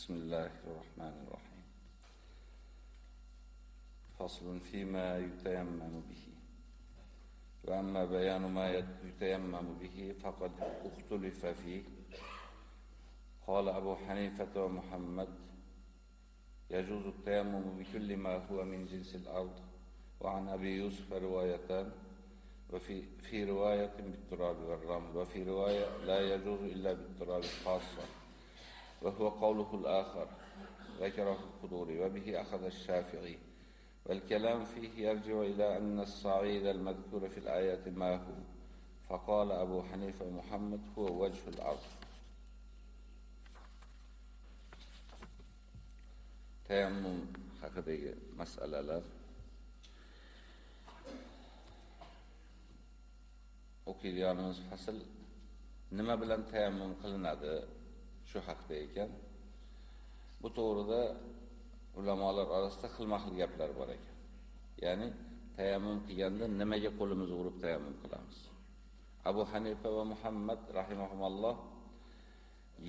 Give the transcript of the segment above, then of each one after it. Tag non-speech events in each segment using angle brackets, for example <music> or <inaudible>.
بسم الله الرحمن الرحيم. فصل فيما يتيمم به. وأما بيان ما يتيمم به فقد اختلف فيه. قال أبو حنيفة ومحمد يجوز التيمم بكل ما هو من جنس الأرض وعن أبي يوسف روايتان وفي في رواية بالتراب والرمل وفي رواية لا يجوز إلا بالتراب خاصة وهو قوله الآخر ذكره القدوري وبه أخذ الشافعي. والكلام فيه يرجع إلى أن الصعيد المذكور في الآية ما هو. فقال أبو حنيفة ومحمد هو وجه الأرض. tayammum haqidagi masalalar o'qiydiganimiz fasl nima bilan tayammum qilinadi shu haqda ekan. Bu to'g'rida ulamolar orasida xilma-xil gaplar bor ekan. Ya'ni tayammum qilganda nimaga qo'limizni urib tayammum qilamiz? Abu Hanifa va Muhammad rahimahumulloh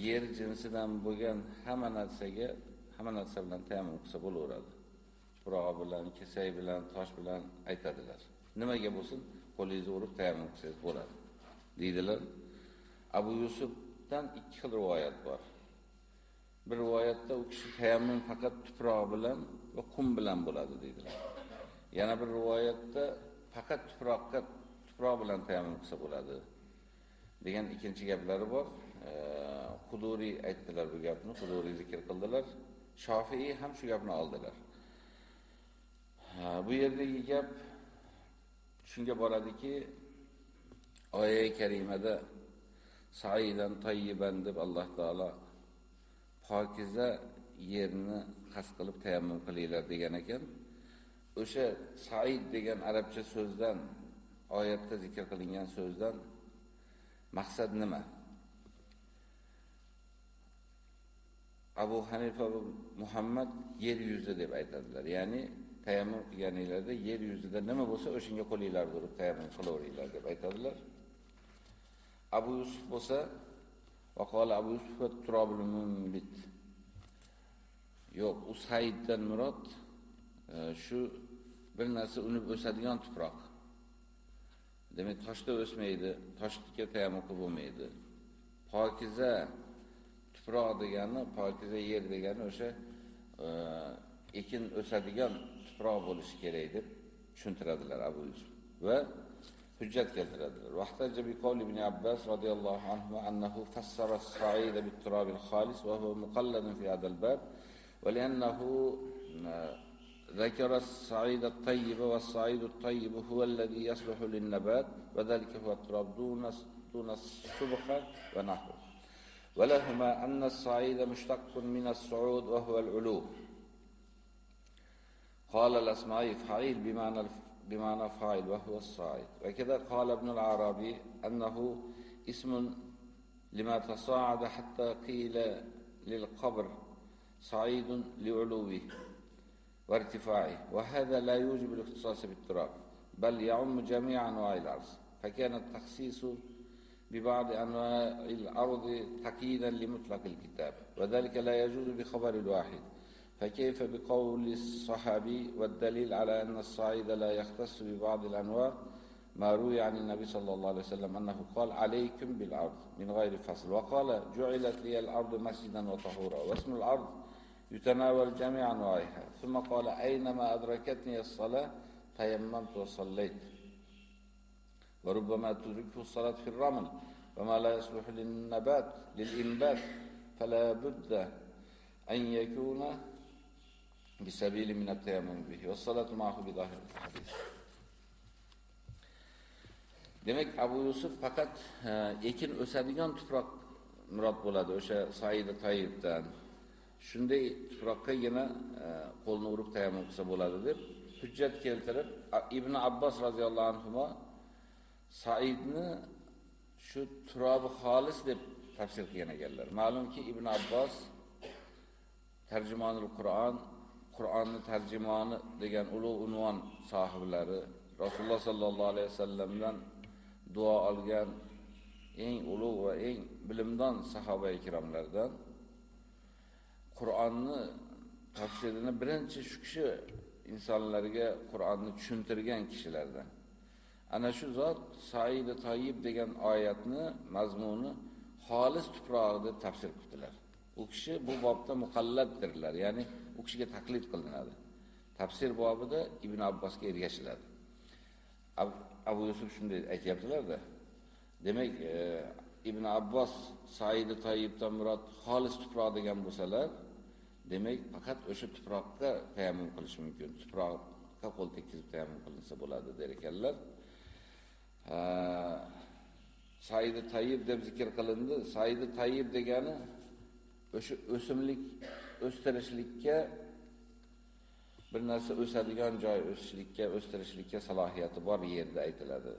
yer jinsidan bo'lgan hamma narsaga hamma narsa bilan tayammum qilsa bo'laveradi. Tuprog'i bilan, kesak bilan, tosh bilan aytadilar. Nimaga bo'lsin, qo'lingizni urib tayammum qilsangiz bo'ladi. deydilar. Abu yusuf Yusufdan ikki xil rivoyat bor. Bir rivoyatda u kishi tayammum faqat tuproq bilan va qum bilan bo'ladi deydilar. Yana bir rivoyatda faqat tuproqqa tuproq bilan tayammum qilsa bo'ladi degan ikkinchi gaplari bor. Quduri aytdilar bu gapni, Quduri zikr qildilar. Shofiy ham shu gapni oldilar. Ha, Bu yerdagi gap shunga boradiki, oyat karimada Saidan tayyiban deb Alloh taolo pokiza yerni qasd qilib tayammum qilinglar degan ekan. O'sha Said degan arabcha so'zdan oyatda zikr qilingan so'zdan maqsad nima? Abu Hanifa va Muhammad yer yuzi deb aytadilar. Ya'ni tayammum qilganinglarda yer yuzida nima bo'lsa, o'shanga qo'linglar urib tayammum qilaveringlar deb aytadilar. Abu Yusuf bo'lsa, vaqala Abu Yusuf turobul bit Yo'q, u Saiddan murod e, shu bir narsa unib o'sadigan tuproq. Demak, toshda o'smaydi, toshga tayammum bo'lmaydi. Pokiza tuproq degani, pokiza yer degani o'sha e, ekin o'sadigan tuproq bo'lishi kerak deb tushuntiradilar Abu Yusuf. Va حجات getirdiler. واحتج بقول ابن عباس رضي الله عنهما أنه فسر الصعيد بالتراب الخالص وهو مقلد في هذا الباب ولأنه ذكر الصعيد الطيب والصعيد الطيب هو الذي يصلح للنبات وذلك هو التراب دون دون الصبغة ونحوه ولهما أن الصعيد مشتق من الصعود وهو العلو قال الأصمعي فعيل بمعنى بمعنى فاعل وهو الصاعد. وكذا قال ابن العربي أنه اسم لما تصاعد حتى قيل للقبر صعيد لعلوه وارتفاعه. وهذا لا يوجب الاختصاص بالتراب بل يعم جميع أنواع الأرض. فكان التخصيص ببعض أنواع الأرض تقييدا لمطلق الكتاب وذلك لا يجوز بخبر الواحد فكيف بقول الصحابي والدليل على أن الصعيد لا يختص ببعض الأنواع ما روي عن النبي صلى الله عليه وسلم أنه قال عليكم بالأرض من غير فصل. وقال جعلت لي الأرض مسجدا وطهورا واسم الأرض يتناول جميع أنواعها. ثم قال أينما أدركتني الصلاة تيممت وصليت. وربما تدركه الصلاة في الرمل وما لا يصلح للنبات للإنبات. فلا بد أن يكون بسبيل من التيمم به والصلاة معه بظاهر الحديث Demek Abu Yusuf fakat ekin o'sadigan tuproq murod bo'ladi o'sha Saida Tayyibdan. Shunday tuproqqagina qo'lni urib tayammum qilsa bo'ladi deb hujjat keltirib Ibn Abbos radhiyallohu anhu Saidni shu turobi xolis deb tafsir qilgan ekanlar. Ma'lumki Ibn Abbos tarjimonul Qur'on, Qur'onni tarjimoni degan ulug' unvon sohiblari, Rasululloh sallallohu alayhi vasallamdan duo olgan eng ulug' va eng bilimdon sahoba ikromlardan Qur'onni tafsirini birinchi shu kishi insonlarga Qur'onni tushuntirgan kishilardan. Ana shu zot Said Toyib degan oyatni mazmuni xolis tuprog'i deb tafsir qildilar. U kishi bu bobda muqalladdirlar, ya'ni u kishiga taqlid qilinadi. Tafsir bobida Ibn Abbosga ergashiladi. Abu Yusuf shunday aytyaptilar-da. Demak, e, Ibn Abbos saidi Toyibdan murod xolis tuproq degan bo'lsalar, demak faqat o'sha tuproqqa tayammum qilish mumkin. Tuproqqa qo'l tekkizib tayammum qilinsa bo'ladi der ekanlar. saidi Tayyib deb zikr qilindi. saidi Tayyib degani o'sha o'simlik o'stirishlikka bir narsa o'sadigan joy o'sishlikka, o'stirishlikka salohiyati bor yerda aytiladi.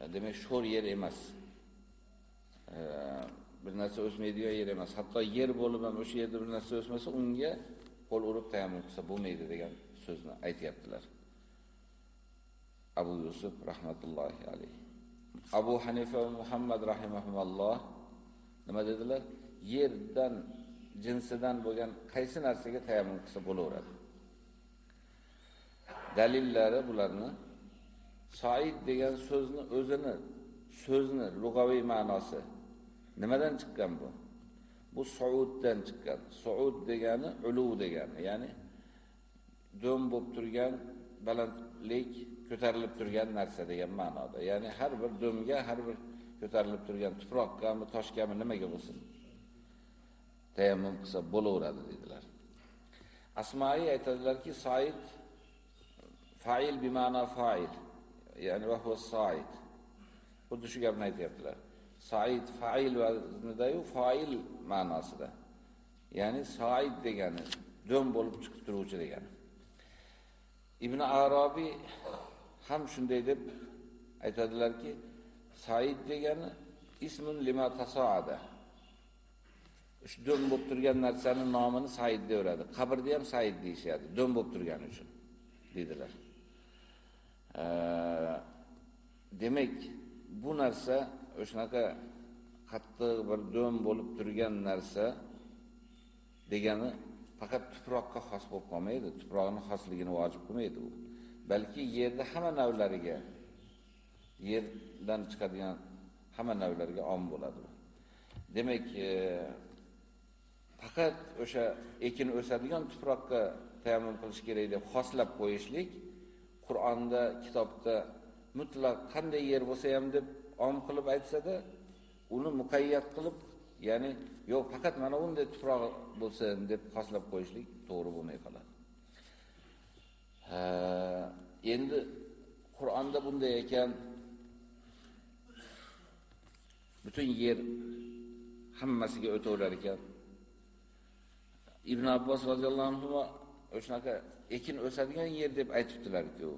E, demak, sho'r yer emas. E, bir narsa o'smaydigan yer emas. Hatto yer bo'lib ham o'sha yerda bir narsa o'smasa, unga qo'l urib tayammum qilsa bo'lmaydi degan so'zni aytyaptilar. Abu Yusuf rahmatullohi alayhi. Abu Hanifa va Muhammad rahimahumulloh nima dedilar? Yerdan jinsidan bo'lgan qaysi narsaga tayammum qilsa bo'laveradi. Dalillari bularni Said degan so'zni o'zini so'zni lug'aviy ma'nosi nimadan chiqqan bu? Bu Sauddan chiqqan. Saud degani uluv degani, ya'ni do'm bo'lib turgan, balandlik, ko'tarilib turgan narsa degan ma'noda. Ya'ni har bir do'mga, har bir ko'tarilib turgan tuproqqami, toshgami nimaga bo'lsin? Tayammum qilsa bo'laveradi dedilar. Asmai aytadilarki, Said fa'il bi ma'na fa'il, ya'ni va huwa Said. Xuddi shu gapni aytyaptilar. Said fa'il vaznida-yu fa'il ma'nosida. Ya'ni Said degani do'm bo'lib chiqib turuvchi degani. Ibn Arabiy ham shunday deb aytadilarki, Said degani ismun lima tasaada. Shu do'm bo'lib turgan narsaning nomini Said deyveradi. Qabrda ham Said deyishadi do'm bo'lib turgani uchun dedilar. Demak, bu narsa o'shanaqa qattiq bir do'm bo'lib turgan narsa degani faqat tuproqqa xos bo'lib qolmaydi, tuproqning xosligini vojib qilmaydi u. Balki yerda hamma navlariga yerdan chiqadigan hamma navlarga om bo'ladi. Demak, e, faqat o'sha ekin o'sadigan tuproqqa tayammum qilish kerak deb xoslab qo'yishlik Qur'onda, kitobda mutlaq qanday yer bo'lsa ham deb om qilib aytsa-da, uni muqayyat qilib, ya'ni yo'q faqat mana bunday tuproq bo'lsin deb xoslab qo'yishlik to'g'ri bo'lmay qoladi. endi Qur'onda bunday ekan butun yer hammasiga o'taverar ekan. Ibn Abbos roziyallohu anhu o'shanaqa ekin o'sadigan yer deb aytibdilar-ku.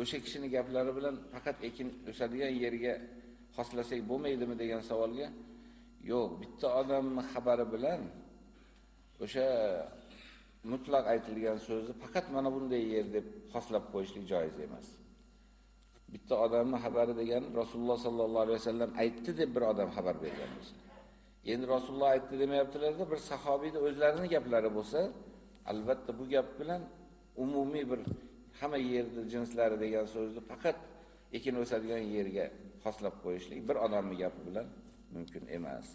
O'sha kishining gaplari bilan faqat ekin o'sadigan yerga xoslasak bo'lmaydimi degan savolga yo'q, bitta odamning xabari bilan o'sha mutlaq aytilgan so'zni faqat mana bunday yer deb xoslab qo'yishlik joiz emas. Bitta odamning xabari degan Rasululloh sallallohu alayhi vasallam aytdi deb bir odam xabar bergan bo'lsa. Endi Rasululloh aytdi demayaptilar-da, bir sahobiyning o'zlarining gaplari bo'lsa, albatta bu gap bilan umumiy bir hamma yerda jinslari degan so'zni faqat ekin o'sadigan yerga xoslab qo'yishlik bir odamning gapi bilan mumkin emas.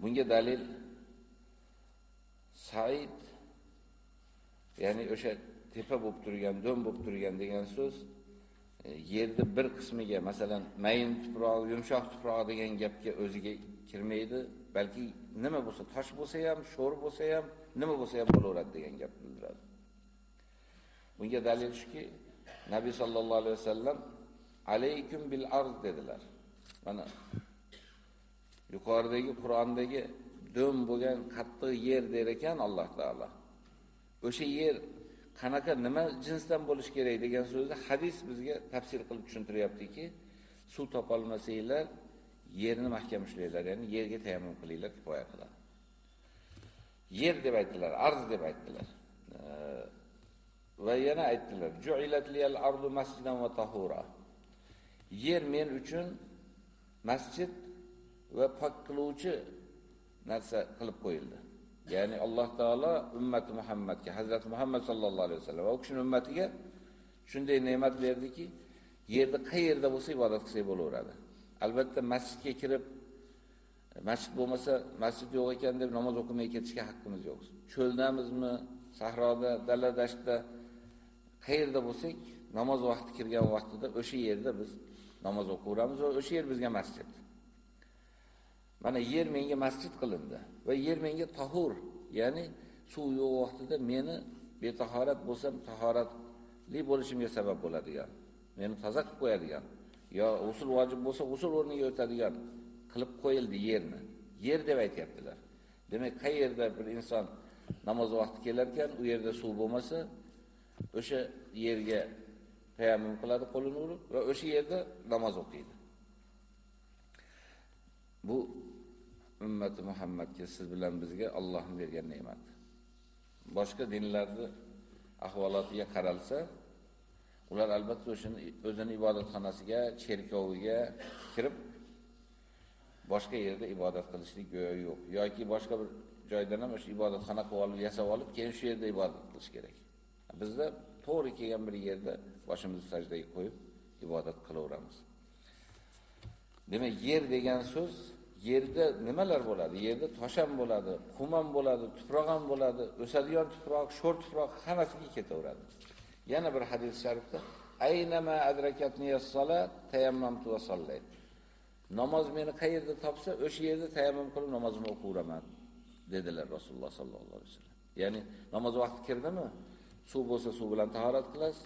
Bunga dalil Said ya'ni o'sha tepa bo'lib turgan, do'm bo'lib turgan degan so'z yerni bir qismiga, masalan, mayin tuproq, yumshoq tuproq degan gapga o'ziga kirmaydi, balki nima bo'lsa, tosh bo'lsa ham, sho'r bo'lsa ham, nima bo'lsa ham bo'laveradi degan gap bildiradi. Bunga dalil shuki, Nabiy sallallohu alayhi vasallam alaykum bil ard dedilar. Mana yuqoridagi Qur'ondagi do'm bo'lgan qattiq yer der ekan Alloh taolo. O'sha yer qanaqa nima jinsdan bo'lish kerak degan so'zni hadis bizga tafsir qilib tushuntiryaptiki, suv topolmasanglar yerni mahkam ushlanglar, ya'ni yerga tayammum qilinglar, kifoya qiladi. Yer deb aytdilar, arz deb aytdilar. Va yana aytdilar: "Ju'ilat liyal ardu masjidan va tahura." Yer men uchun masjid va pok qiluvchi narsa qilib qo'yildi. Ya'ni Alloh taolo ummati Muhammadga, Hazrat Muhammad sallallohu alayhi vasallam va u kishining ummatiga shunday ne'mat berdiki, yerda qayerda bo'lsa ibodat qilsa bo'laveradi. Albatta masjidga kirib masjid bo'lmasa, masjid yo'q ekan deb namoz o'qimay ketishga haqqimiz yo'q. Cho'ldamizmi, sahroda, dala dashtda qayerda bo'lsak, namoz vaqti kirgan vaqtida o'sha yerda biz namoz o'qiyveramiz va o'sha yer bizga masjid. Mana yer menga masjid qilindi va yer menga tahur, ya'ni suv yo'q vaqtida meni betahorat bo'lsam, tahoratli bo'lishimga sabab bo'ladigan, meni toza qilib qo'yadigan, yo usul vojib bo'lsa, usul o'rniga o'tadigan qilib qo'yildi yerni. Yer deb aytyaptilar. Demak, qayerda bir inson namoz vaqti kelar ekan, u yerda suv bo'lmasa, o'sha yerga tayammum qiladi qo'lini urib va o'sha yerda namoz o'qiydi. Bu ummati Muhammadga siz bilan bizga Allohning bergan ne'mat. Boshqa dinlarni ahvolotiga qaralsa, ular albatta o'shini o'zini ibodatxonasiga, cherkoviga kirib boshqa yerda ibodat qilishlik go'yo yo'q yoki boshqa bir joydan ham o'sha ibodatxona qilib olib, yasab olib, keyin shu yerda ibodat qilish kerak. Bizda to'g'ri kelgan bir yerda boshimizni sajdaga qo'yib ibodat qilaveramiz. Demak, yer degan so'z yerda nimalar bo'ladi? Yerda tosh ham bo'ladi, qum ham bo'ladi, tuproq ham bo'ladi, o'sadigan tuproq, sho'r tuproq hammasiga ketaveradi. Yana bir hadis sharifda aynama adrakatni as-salat tayammamtu va sallayt. Namoz meni qayerda topsa, o'sha yerda tayammum qilib namozimni o'qiyveraman dedilar Rasululloh sallallohu alayhi vasallam. Ya'ni namoz vaqti kirdimi? Suv bo'lsa suv bilan tahorat qilasiz.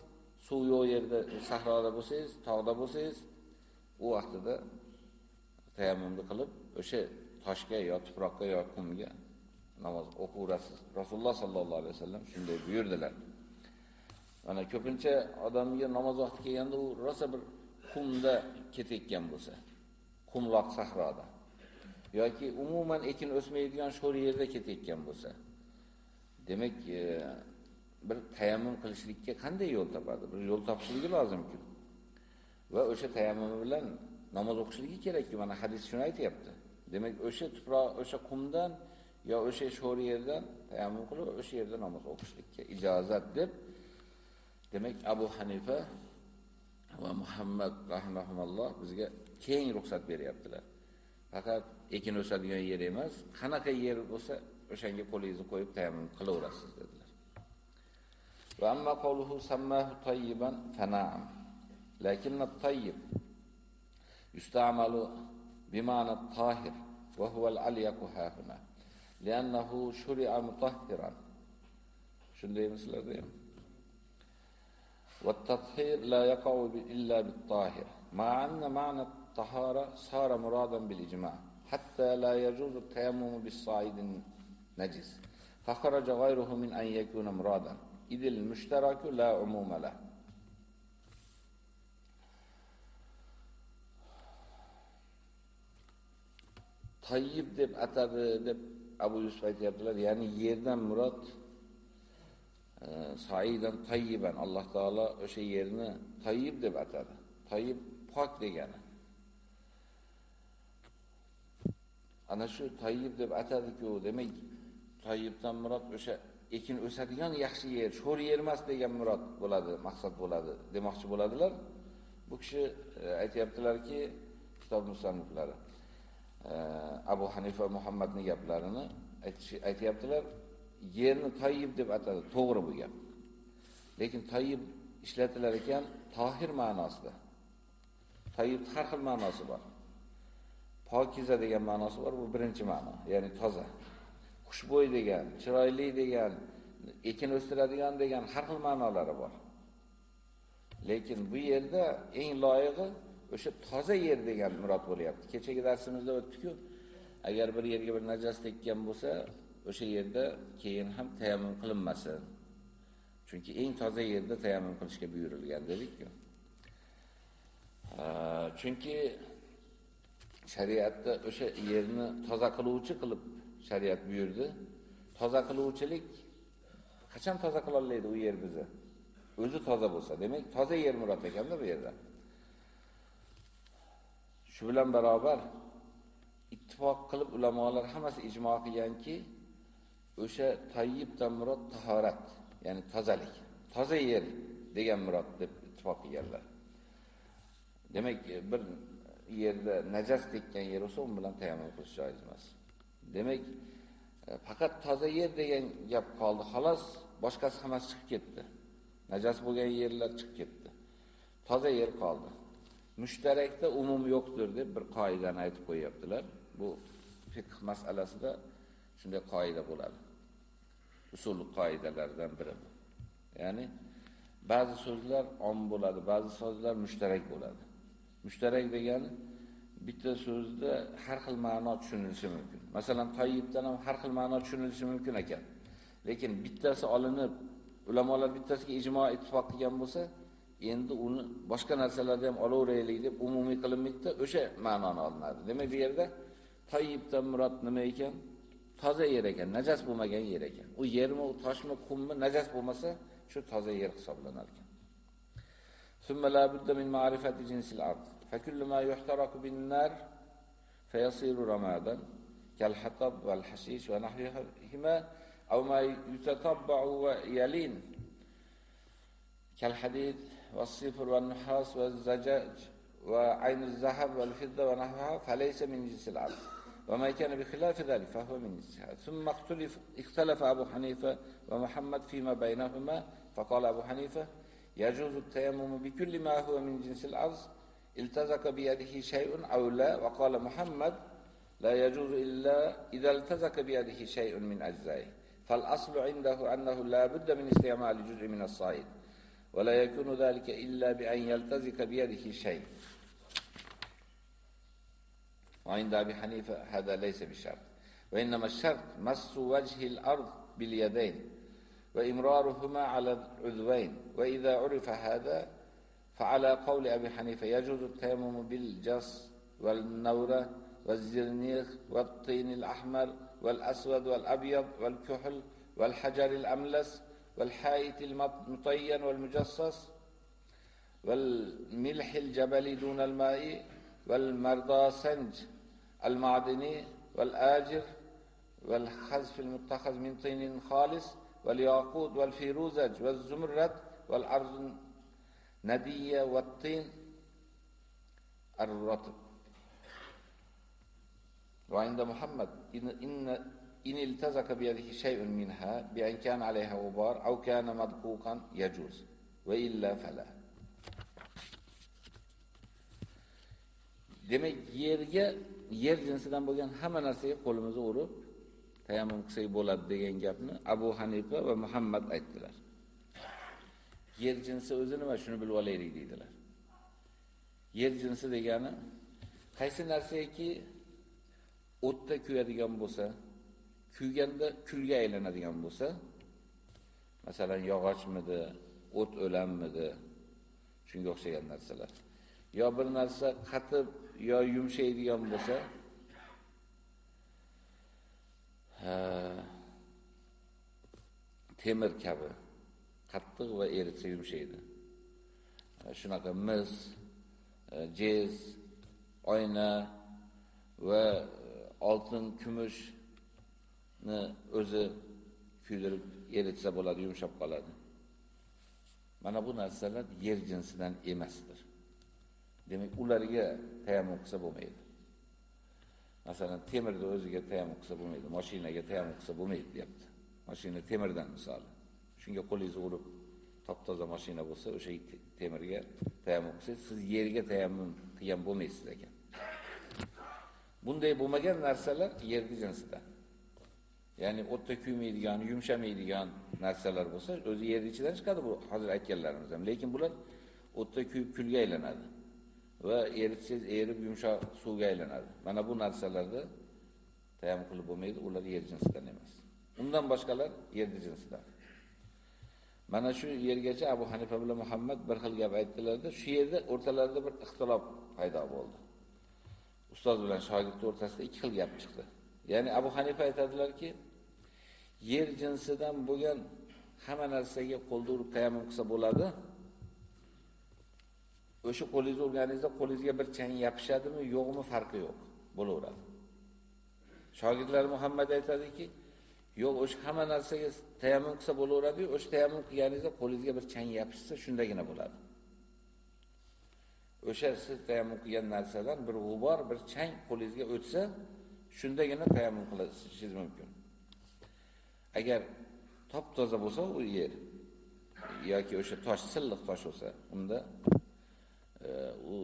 Suv yo'q yerda, sahroda bo'lsangiz, tog'da bo'lsangiz, u vaqtida tayammumni qilib, o'sha toshga yo tuproqqa yo qumga namoz o'qiverasiz. Rasululloh sallallohu alayhi vasallam shunday buyurdilar. Mana ko'pincha odamga namoz vaqti kelganda u rosa bir qumda ketayotgan bo'lsa, qumloq sahroda yoki umuman ekin o'smaydigan sho'r yerda ketayotgan bo'lsa, demak, e, bir tayammum qilishlikka qanday yo'l topadi? Bir yo'l topishligi lozimku Va o'sha tayammum bilan namoz o'qishligi kerakku Mana hadis shuni aytayapti. Demak, o'sha tuproq, o'sha qumdan yo o'sha sho'r yerdan tayammum qilib, o'sha yerda namoz o'qishlikka ijozat deb demak Abu Hanifa va Muhammad rahimahumulloh bizga keng ruxsat beryaptilar. Faqat ekin o'sadigan yer emas, qanaqa yer bo'lsa, o'shanga qo'lingizni qo'yib tayammum qilaverasiz dedilar. Va amma qawluhu sammahu tayyiban fana'am. Lakin at-tayyib yusta'malu at-tahir wa huwa al-alyaq hahuna. Li'annahu shuri'a mutahhiran. Shunday mislarda ham. والتطهير لا يقع إلا بالطاهر مع أن معنى الطهارة صار مرادا بالإجماع حتى لا يجوز التيمم بالصعيد النجس فخرج غيره من أن يكون مرادا إذ المشترك لا عموم له tayyib deb atadi deb Abu Yusuf aytyaptilar. Ya'ni yerdan murod e, saidan tayyiban Alloh taolo o'sha yerni tayyib deb atadi. Tayyib pok degani. Ana shu tayyib deb atadi-ku, demak tayyibdan murod o'sha ekin o'sadigan yaxshi yer, sho'r yer emas degan murod bo'ladi, maqsad bo'ladi, demoqchi bo'ladilar. Bu kishi e, aytayaptilarki, kitob musanniflari Abu Hanifa Muhammadning gaplarini aytishayaptilar. yerni tayyib deb atadi, to'g'ri bu gap. Lekin tayyib ishlatilar ekan tohir ma'nosida. Tayyib har xil ma'nosi bor. Pokiza degan ma'nosi bor, bu birinchi ma'no, ya'ni toza. Xushbo'y degan, chiroyli degan, ekin o'stiradigan degan har xil ma'nolari bor. Lekin bu yerda eng loyiqi o'sha toza yer degan murod bo'lyapti. Kechagi darsimizda o'tdik-ku, agar bir yerga bir najas tekkan bo'lsa, o'sha yerda keyin ham tayammum qilinmasin. Chunki eng toza yerda tayammum qilishga buyurilgan dedik-ku. Chunki shariatda o'sha yerni toza qiluvchi qilib shariat buyurdi. Toza qiluvchilik qachon toza qila oladi u yer bizni? O'zi toza bo'lsa, demak toza yer murod ekanda bu yerda. Shu bilan barobar ittifoq qilib ulamolar hammasi ijmo qilganki, o'sha tayyibdan murod tahorat, ya'ni tozalik. Toza yer degan murod deb ittifoq qilganlar. Demak, bir yerda najas tekkan yer bo'lsa, u bilan tayammum qilish joiz emas. Demak, e, faqat toza yer degan gap qoldi, xolos, boshqasi hammasi chiqib ketdi. Najas bo'lgan yerlar chiqib ketdi. Toza yer qoldi. Mushtarakda umum yo'qdir deb bir qoidani aytib qo'yaptilar. Bu fiqh masalasida shunday qoida bo'ladi. Usul qoidalaridan biri bu. Ya'ni ba'zi so'zlar om bo'ladi, ba'zi so'zlar mushtarak bo'ladi. Mushtarak degani bitta so'zda har xil ma'no tushunilishi mumkin. Masalan, tayyibdan ham har xil ma'no tushunilishi mumkin ekan. Lekin bittasi olinib, ulamolar bittasiga ijmo ittifoq qilgan bo'lsa, endi uni boshqa narsalarda ham olaveraylik deb umumiy qilinmaydi, o'sha ma'noni olinadi. Demak, bu yerda tayyibdan murod nima ekan? Toza yer ekan, najas bo'lmagan yer ekan. U yermi, u toshmi, qummi najas bo'lmasa, shu toza yer hisoblanar ekan. ثم لا بد من معرفة جنس الأرض فكل ما يحترق بالنار فيصير رمادا كالحطب والحشيش ونحوهما أو ما يتطبع ويلين كالحديد والصفر والنحاس والزجاج وعين الذهب والفضة ونحوها فليس من جنس الأرض وما كان بخلاف ذلك فهو من جنسها ثم اختلف, اختلف أبو حنيفة ومحمد فيما بينهما فقال أبو حنيفة يجوز التيمم بكل ما هو من جنس الأرض التزق بيده شيء أو لا؟ وقال محمد لا يجوز إلا إذا التزق بيده شيء من أجزائه. فالأصل عنده أنه لا بد من استعمال جزء من الصائد. ولا يكون ذلك إلا بأن يلتزق بيده شيء. وعند أبي حنيفة هذا ليس بشرط. وإنما الشرط مس وجه الأرض باليدين وإمرارهما على العذوين. وإذا عرف هذا فعلى قول أبي حنيفة يجوز التيمم بالجص والنورة والزرنيخ والطين الأحمر والأسود والأبيض والكحل والحجر الأملس والحائط المطين والمجصص والملح الجبلي دون الماء والمرداسنج المعدني والآجر والخزف المتخذ من طين خالص والياقوت والفيروزج والزمرد والأرض ندية والطين الرطب. وعند محمد إن, إن, إن التزك بيده شيء منها بأن كان عليها غبار أو كان مدقوقا يجوز وإلا فلا demak yerga yer jinsidan bo'lgan hamma narsaga qo'limizni urib tayammum qilsak bo'ladi degan gapni Abu Hanifa va Muhammad aytdilar. Yer jinsi o'zi nima shuni bilib olaylik deydilar. Yer jinsi degani qaysi narsaki o'tda kuyadigan bo'lsa, kuyganda kulga aylanadigan bo'lsa, masalan yog'ochmidi, o't o'lanmidi, shunga o'xshagan narsalar. Yo bir narsa qatib yo yumshaydigan bo'lsa, temir kabi qattiq va eritsa yumshaydi. Shunaqa mis, jez, oyna va oltin, kumush ni o'zi kuydirib eritsa bo'ladi, yumshab qoladi. Mana bu narsalar yer jinsidan emasdir. Demak, ularga tayammum qilsa bo'lmaydi. Masalan, temirni o'ziga tayammum qilsa bo'lmaydi, mashinaga tayammum qilsa bo'lmaydi, deyapti. Mashina temirdan misoli. Shunga qo'lingizni urib top-toza mashina bo'lsa, o'sha temirga tayammum qilsangiz, siz yerga tayammum qilgan bo'lmaysiz ekan. Bunday bo'lmagan narsalar yerni jinsidan. Ya'ni o'tda kuymaydigan, yumshamaydigan narsalar bo'lsa, o'zi yer ichidan chiqadi bu hozir aytganlarimiz ham. Lekin bular o'tda kuyib kulga aylanadi. va eritsangiz erib yumshoq suvga aylanadi. Mana bu narsalarda tayammum qilib bo'lmaydi, ular yer jinsidan emas. Undan boshqalar yer jinsidan. Mana shu yergacha Abu Hanifa bilan Muhammad bir xil gap aytdilarda, shu yerda o'rtalarida bir ixtilof paydo bo'ldi. Ustoz bilan shogird o'rtasida ikki xil gap chiqdi. Ya'ni Abu Hanifa aytadilarki, yer jinsidan bo'lgan hamma narsaga qo'lda urib tayammum qilsa bo'ladi. O'sha qo'lingizni urganingizda qo'lingizga bir chang yopishadimi, yo'qmi farqi yo'q. Bo'laveradi. Shogirdlar Muhammad aytadiki, yo'q, o'sha hamma narsaga tayammum qilsa bo'laveradi-yu, o'sha tayammum qilganingizda qo'lingizga bir chang yopishsa, shundagina bo'ladi. O'sha siz tayammum qilgan narsadan bir g'ubor, bir chang qo'lingizga o'tsa, shundagina tayammum qilishingiz mumkin. Agar top toza bo'lsa u yer yoki o'sha tosh silliq tosh bo'lsa, unda e, u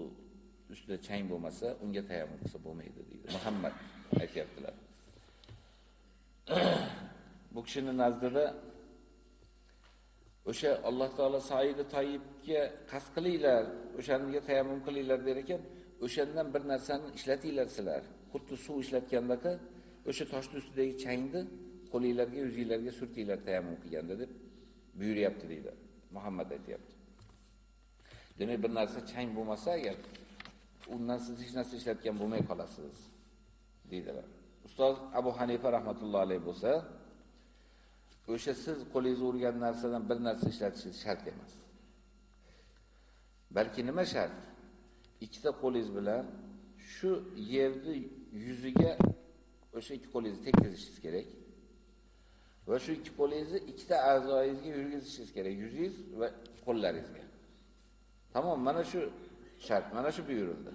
ustida chang bo'lmasa, unga tayammum qilsa bo'lmaydi deydi. Muhammad aytayaptilar. <clears throat> Bu kishining nazdida o'sha Alloh taolo Sayyidi Toyibga qasd qilinglar, o'shanga tayammum qilinglar der ekan, o'shandan bir narsani ishlatinglar sizlar. Xuddi suv ishlatgandagi o'sha toshni ustidagi changni qo'linglarga, yuzinglarga surtinglar tayammum qilganda deb buyuryapti deydi. Muhammad aytayapti. Demak, bir narsa chang bo'lmasa agar undan siz hech narsa ishlatgan bo'lmay qolasiz deydilar. Ustoz Abu Hanifa rahmatullohi alayhi bo'lsa, o'sha siz qo'lingizni urgan narsadan bir narsa ishlatishingiz shart emas. Balki nima shart? Ikkita qo'lingiz bilan shu yerni yuziga o'sha ikki qo'lingizni tekkizishingiz kerak. Va shu ikki qo'lingizni ikkita a'zoyingizga yurgizishingiz kerak, yuzingiz va qo'llaringizga. Tamom, mana shu shart, mana shu buyurildi.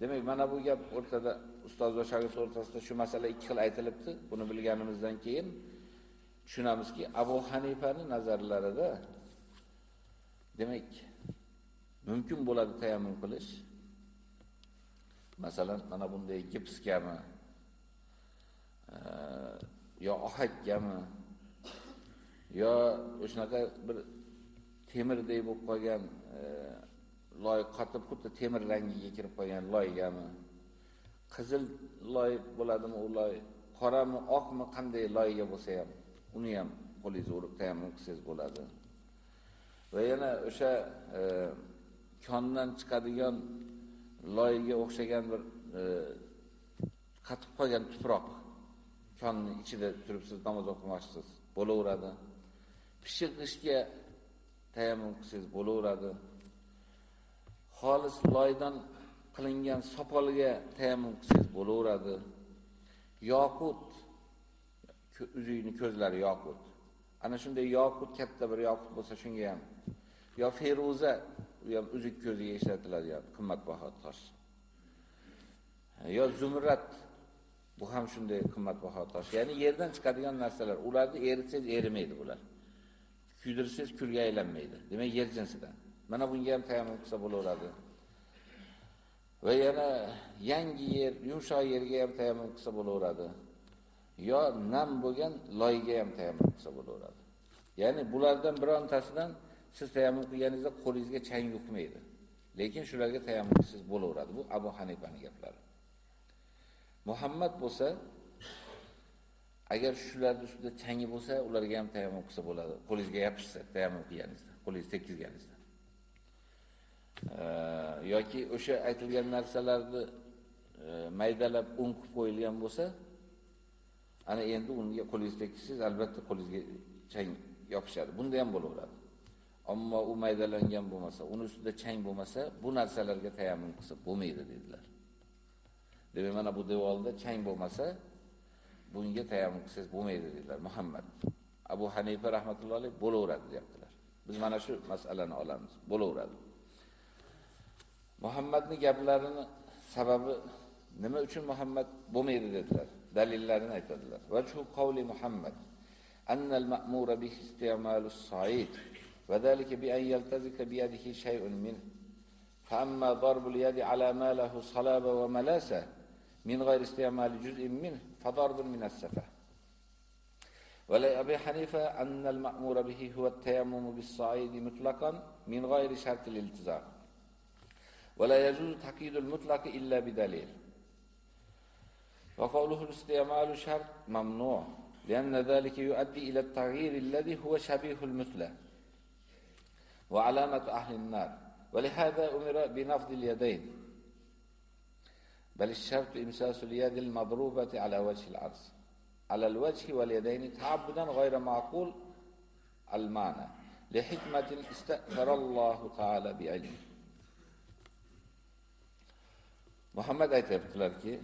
Demak, mana bu gap o'rtada ustoz va shogird o'rtasida shu masala ikki xil aytilibdi. Buni bilganimizdan keyin tushunamizki, Abu Hanifani nazarlarida demak, mumkin bo'ladi tayammum qilish. Masalan, mana bunday gipsgami e, yo ohakkami yo o'shanaqa bir temirdek bo'lib qolgan e, loy qotib xuddi temir rangiga kirib qolgan loygami qizil loy bo'ladimi u loy qorami oqmi qanday loyga bo'lsa ham uni ham qo'lingizga urib tayammum qilsangiz bo'ladi. Va yana o'sha e, kondan chiqadigan loyga o'xshagan bir e, qatib qolgan tuproq. Konning ichida turibsiz namoz o'qimoqchisiz bo'laveradi. Pishiq ishga tayammum qilsangiz bo'laveradi. Xolis loydan qilingan sopolga tayammum qilsangiz bo'laveradi. Yoqut uzuyni ko'zlari yoqut. Ana shunday yoqut katta bir yoqut bo'lsa shunga ham. Yo feruza u ham uzuk ko'ziga ishlatiladigan qimmatbaho tosh. Yo zumrat bu ham shunday qimmatbaho tosh. Ya'ni yerdan chiqadigan narsalar ularni eritsangiz erimaydi bular. Kuydirsangiz kulga aylanmaydi. Demak yer jinsidan. Mana bunga ham tayammum qilsa bo'laveradi. Va yana yangi yer yumshoq yerga ham tayammum qilsa bo'laveradi. Yo nam bo'lgan loyga ham tayammum qilsa bo'laveradi. Ya'ni bulardan birontasidan siz tayammum qilganingizda qo'lingizga chang yuqmaydi. Lekin shularga tayammumsiz bo'laveradi. Bu abu hanifaning gaplari. Muhammad bo'lsa agar shularni ustida changi bo'lsa ularga ham tayammum qilsa bo'ladi. Qo'lingizga yopishsa tayammum qilganingizda qo'lingizni tekkizganingizda. Yoki o'sha aytilgan narsalarni e, maydalab un qilib qo'yilgan bo'lsa ana endi unga qo'lingizni tekkizsangiz albatta qo'lingizga chang yopishadi. Bunda ham bo'laveradi. Ammo u maydalangan bo'lmasa uni ustida chang bo'lmasa bu narsalarga tayammum qilsa bo'lmaydi dedilar. Demak mana bu devorda chang bo'lmasa bunga tayammum qilsangiz bo'lmaydi dedilar muhammad. Abu hanifa rahmatullohi alayh bo'laveradi deyaptilar. Biz mana shu masalani olamiz bo'laveradi. Muhammadning gaplarini sababi nima uchun Muhammad bo'lmaydi dedilar. Dalillarini aytadilar. Va shu qavli Muhammad. Anna al-ma'mur bihi isti'malu as-sa'id وذلك بأن يلتزك بيده شيء منه. فأما ضرب اليد على ما له صلابة وملاسة من غير استعمال جزء منه فضرب من السفة. ولأبي حنيفة أن المأمور به هو التيمم بالصعيد مطلقا من غير شرط الالتزام. ولا يجوز تحقيد المطلق إلا بدليل. وقوله الاستعمال شرط ممنوع لأن ذلك يؤدي إلى التغيير الذي هو شبيه المثلة وعلامة أهل النار ولهذا أمر بنفض اليدين بل الشرط إمساس اليد المضروبة على وجه العرض على الوجه واليدين تعبدا غير معقول المعنى لحكمة استأثر الله تعالى بعلمه Muhammad aytibdilarki,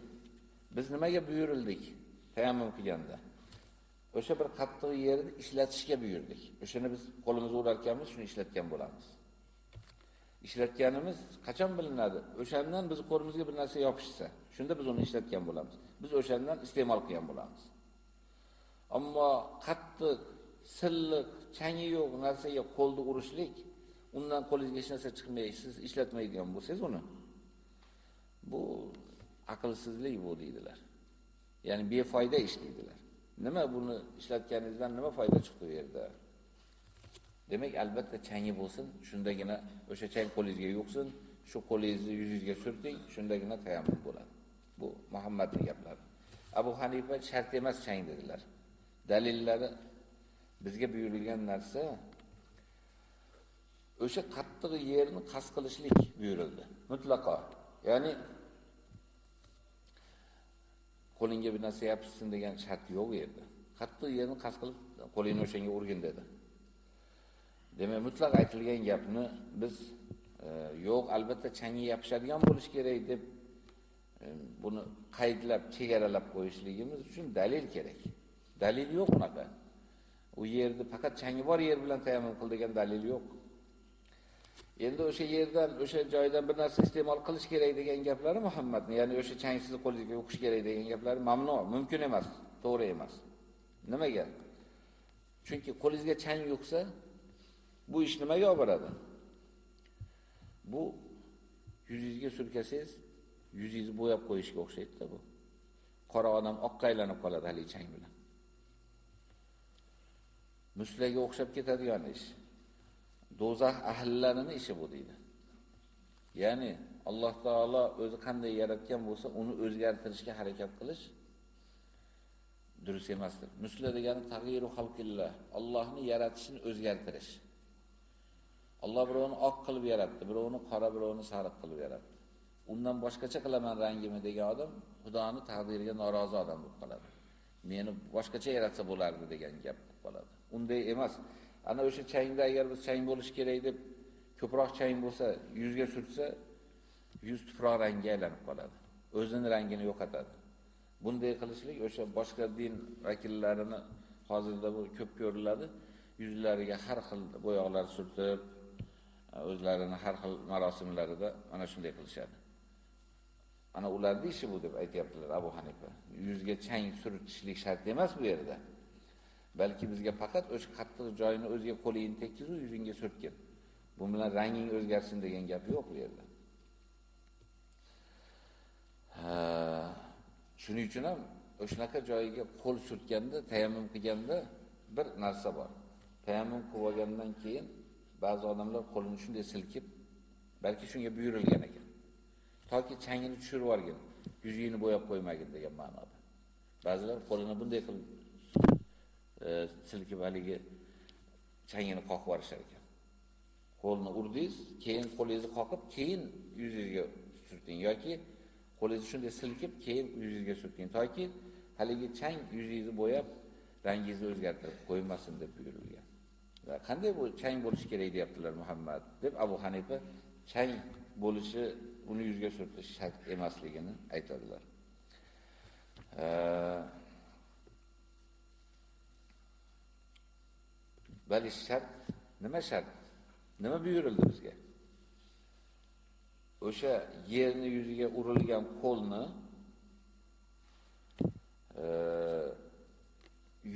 Biz nimaga buyurildik? Tayammum qilganda. O'sha bir qattiq yerni ishlatishga buyurdik. O'shani biz qo'limizga urarkanmiz, shuni ishlatgan bo'lamiz. ishlatganimiz qachon bilinadi? O'shandan biz qo'limizga bir narsa yopishsa, shunda biz uni ishlatgan bo'lamiz. Biz o'shandan iste'mol qilgan bo'lamiz. Ammo qattiq, silliq, changi yo'q narsaga qo'lni urishlik, undan qo'lingizga hech narsa chiqmay, siz ishlatmaydigan bo'lsangiz uni. Bu aqlsizlik bu deydilar. Ya'ni befoyda ish deydilar. Nima buni ishlatganingizdan nima foyda chiqdi bu yerda? Demak, albatta changi bo'lsin, shundagina o'sha chang qo'lingizga yo'qsin, shu qo'lingizni yuzingizga surting, shundagina tayammum bo'ladi. Bu Muhammadning gaplari. Abu Hanifa shart emas chang dedilar. Dalillari bizga buyurilgan narsa o'sha qattiq yerni qas qilishlik buyurildi. Mutlaqo. Ya'ni qo'lingga bir narsa yopishsin degan shart yo'q u yerda. Qattiq yerni qas qilib qo'lingni o'shanga urgin dedi. Demak, mutlaq aytilgan gapni biz e, yo'q, albatta changi yopishadigan bo'lish kerak deb e, buni qaydlab, chegaralab qo'yishligimiz uchun dalil kerak. Dalil yo'q unaqa. U yerni faqat changi bor yer bilan tayammum qil degan dalil yo'q. Endi o'sha yerdan, o'sha joydan bir narsa iste'mol qilish kerak degan gaplari muhammadni ya'ni o'sha changsiz qo'lingizga o'qish kerak degan gaplari mamnu, mumkin emas, to'g'ri emas. Nimaga? Chunki qo'lingizga chang yo'qsa, Bu ish nimaga olib boradi? Bu yuzingizga surkasangiz, yuzingizni bo'yab qo'yishga o'xshaydi bu. Qora odam oqqa aylanib qoladi hali chang bilan. Muslaga o'xshab ketadigan ish. Do'zax ahllarini ishi bu deydi. Ya'ni Alloh taolo o'zi qanday yaratgan bo'lsa, uni o'zgartirishga harakat qilish durust emasdir. Musla degani tag'yiru xalqillah, Allohning yaratishini o'zgartirish. Alloh birovni oq qilib yaratdi, birovni qora, birovni sariq qilib yaratdi. Undan boshqacha qilaman rangimni degan odam Xudoning taqdiriga norozi odam bo'lib qoladi. Meni boshqacha yaratsa bo'lardi degan gap bo'lib qoladi. Unday emas. Ana o'sha changda agar biz chang bo'lish kerak deb ko'proq chang bo'lsa, yuzga surtsa, yuz tuproq rangga aylanib qoladi. O'zining rangini yo'qotadi. Bunday qilishlik o'sha boshqa din vakillarini hozirda bu ko'p ko'riladi. Yuzlariga har xil bo'yoqlar surtib, o'zlarini har xil marosimlarida mana shunday qilishadi. Ana ularning ishi bu deb aytayaptilar Abu Hanifa. Yuzga chang surtishlik shart emas bu yerda. Balki bizga faqat o'sha qattiq joyini o'ziga qo'lingni tekkizu yuzingga surtgin. Bu bilan ranging o'zgarsin degan gap yo'q bu yerda. Shuning uchun ham o'shanaqa joyiga qo'l surtganda, tayammum qilganda bir narsa bor. Tayammum qilib olgandan keyin ba'zi odamlar qo'lini shunday silkib, balki shunga buyurilgan ekan. Toki changini tushirib yuborgin, yuzingni bo'yab qo'ymagin degan ma'noda. Ba'zilar qo'lini bunday qilib E, silkib haligi changini qoqib yuborishar ekan. Qo'lni urdingiz, keyin qo'lingizni qoqib, keyin yuzingizga surting yoki qo'lingizni shunday silkib, keyin yuzingizga surting toki haligi chang yuzingizni bo'yab, rangingizni o'zgartirib qo'ymasin deb buyurilgan. qanday bu chang bo'lishi kerak deyaptilar Muhammad deb Abu Hanifa chang bo'lishi uni yuzga surtish shart emasligini aytadilar. Bali shart nima shart? Nima buyurildi bizga? O'sha yerni yuziga urilgan qo'lni e,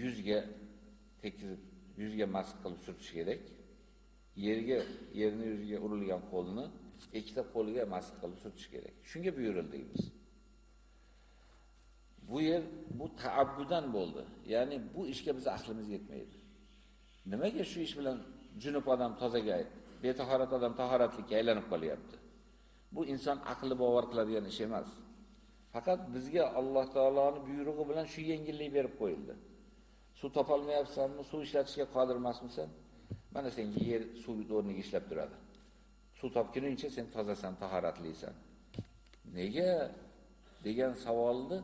yuzga tekizib yuzga masx qilib surtish kerak. Yerga, yerni yuziga urilgan qo'lni ikkita qo'lga masx qilib surtish kerak. Shunga buyurildik biz. Bu yer bu taabbudan bo'ldi. Ya'ni bu ishga biz aqlimiz yetmaydi. Nimaga shu ish bilan junub odam tozaga, betahorat odam tahoratlikka aylanib qolyapti? Bu inson aqli bovar qiladigan ish emas. Faqat bizga Alloh taoloning buyrug'i bilan shu yengillik berib qo'yildi. Suv topolmayapsanmi, suv ishlatishga qodir emasmisan? Mana senga yer suv o'rniga ishlab turadi. Suv topguningcha sen tozasan, tahoratlisan. Nega degan savolni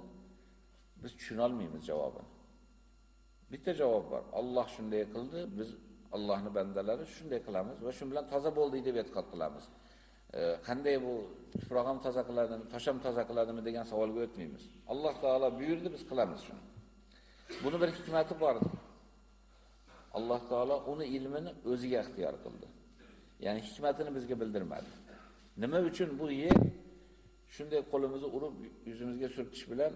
biz tushuna olmaymiz javobini. Bitta javob bor. Alloh shunday qildi, biz Allohning bandalari shunday qilamiz va shu bilan toza bo'ldik deb e'tiqod qilamiz. E, qanday bu tuproq ham toza qiladimi, tosh ham toza qiladimi degan savolga o'tmaymiz. Alloh taolo buyurdi, biz qilamiz shuni. Buni bir hikmati bor. Alloh taolo uni ilmini o'ziga ixtiyor qildi. Ya'ni hikmatini bizga bildirmadi. Nima uchun bu yer shunday qo'limizni urib yuzimizga surtish bilan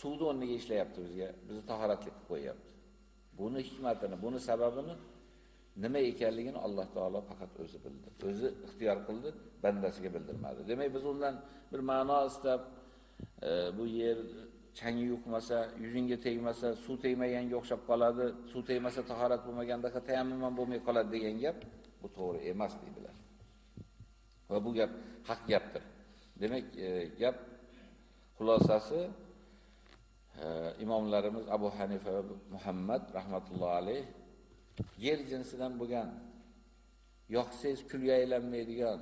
suvni o'rniga ishlayapti bizga, bizni tahoratli qilib qo'yapti. Buni hikmatini, buni sababini nima ekanligini Alloh taolo faqat o'zi bildi. O'zi ixtiyor qildi, bandasiga bildirmadi. Demak, biz undan bir ma'no istab e, bu yer changi yuqmasa, yuzingga tegmasa, suv tegmaganga o'xshab qoladi, suv tegmasa tahorat bo'lmaganda tayammum ham bo'lmay qoladi degan gap bu to'g'ri emas deydilar. Va bu gap haq gapdir. Demak, e, gap xulosasi imomlarimiz Abu Hanifa va Muhammad rahmatullohi alayh yer jinsidan bo'lgan yoqsangiz kulga aylanmaydigan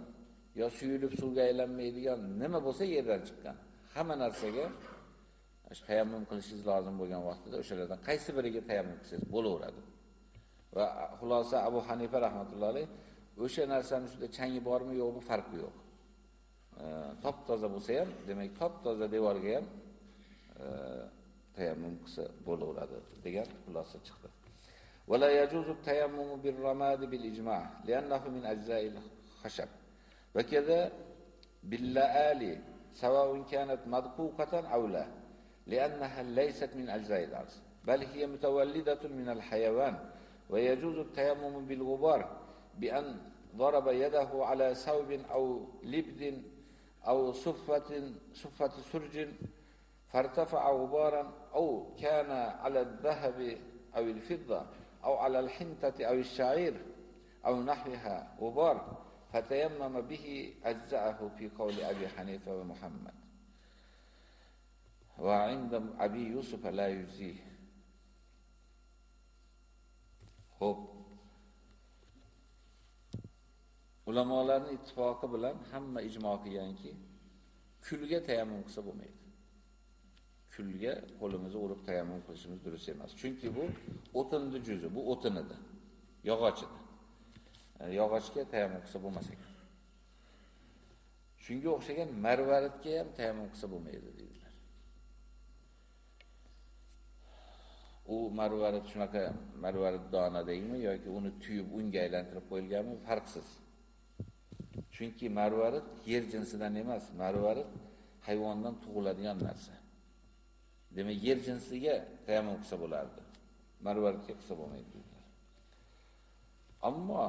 yo suyulib suvga aylanmaydigan nima bo'lsa yerdan chiqqan. Hamma narsaga tayammum qilishingiz lozim bo'lgan vaqtida o'shalardan qaysi biriga tayammum qilsangiz bo'laveradi. Va xulosa Abu Hanifa rahmatullohi alayh o'sha narsaning ustida changi bormi yo'qmi farqi yo'q. top toza bo'lsa ham, demak top toza devorga ham tayammum qilsa bo'laveradi degan xulosa chiqdi. ولا يجوز التيمم بالرماد بالإجماع لأنه من أجزاء الخشب. وكذا باللآلي سواء كانت مدقوقة أو لا لأنها ليست من أجزاء الأرض بل هي متولدة من الحيوان. ويجوز التيمم بالغبار بأن ضرب يده على ثوب أو لبد أو صفة صفة سرج فارتفع غبارا أو كان على الذهب أو الفضة أو على الحنطة أو الشعير أو نحوها غبار فتيمم به أجزأه في قول أبي حنيفة ومحمد. وعند أبي يوسف لا يجزيه. خب. Ulamolarning ittifoqi bilan hamma ijmo qilganki, kulga tayammum qilsa bo'lmaydi. Kulga qo'limizni urib tayammum qilishimiz durust emas. Chunki bu o'tinni juzi, bu o'tin edi. Yog'och edi. Yog'ochga tayammum qilsa bo'lmas ekan. Shunga o'xshagan marvaridga ham tayammum qilsa bo'lmaydi deydilar. U marvarid shunaqa marvarid dona deymi yoki uni tuyib unga aylantirib qo'yilganmi farqsiz. Chunki marvarid yer jinsidan emas, marvarid hayvondan tug'iladigan narsa. Demak, yer jinsiga tayammum qilsa bo'lardi. Marvaridga qilsa bo'lmaydi. Ammo